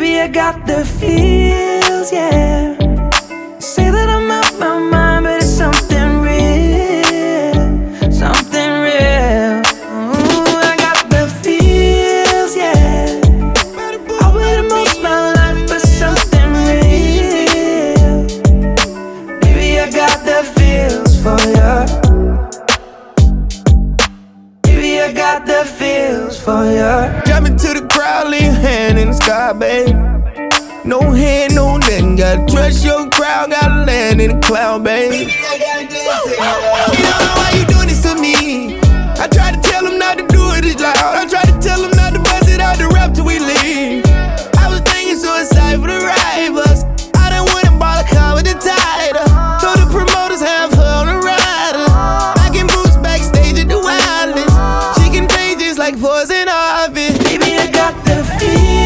got the feels, yeah. Say that I'm out my mind, but it's something real, something real. Ooh, I got the feels, yeah. I waited most my life for something real. Baby, I got the feels for ya. Baby, I got the feels for ya. Jump into the crowd, sky, babe. No hand, no nothing. Gotta trust your crowd, gotta land in the cloud, babe. You don't know why you doing this to me. I try to tell them not to do it as loud. I try to tell them not to bust it out the rap till we leave. I was thinking suicide for the rivals. I done went and bought a car with the title. Told the promoters have her on the rider. Knocking boots backstage at the wildest. She contagious like poison ivy. Baby, I got the feels,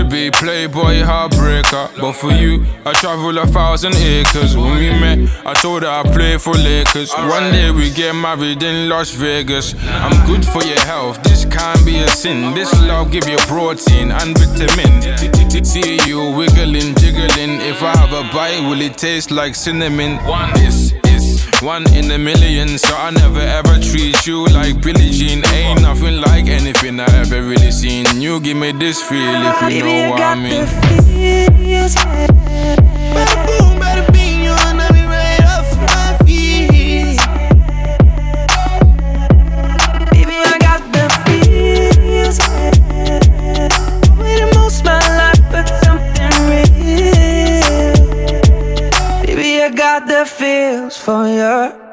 to be playboy heartbreaker, but for you, I travel a thousand acres. When we met, I told her I play for Lakers. One day we get married in Las Vegas. I'm good for your health, this can't be a sin. This love give you protein and vitamin. See you wiggling, jiggling. If I have a bite, will it taste like cinnamon? This is one in a million, so I never ever treat you like Billie Jean. Ain't nothing like anything I ever really seen. You give me this feel if you Baby, know what I mean. Got the feels for ya.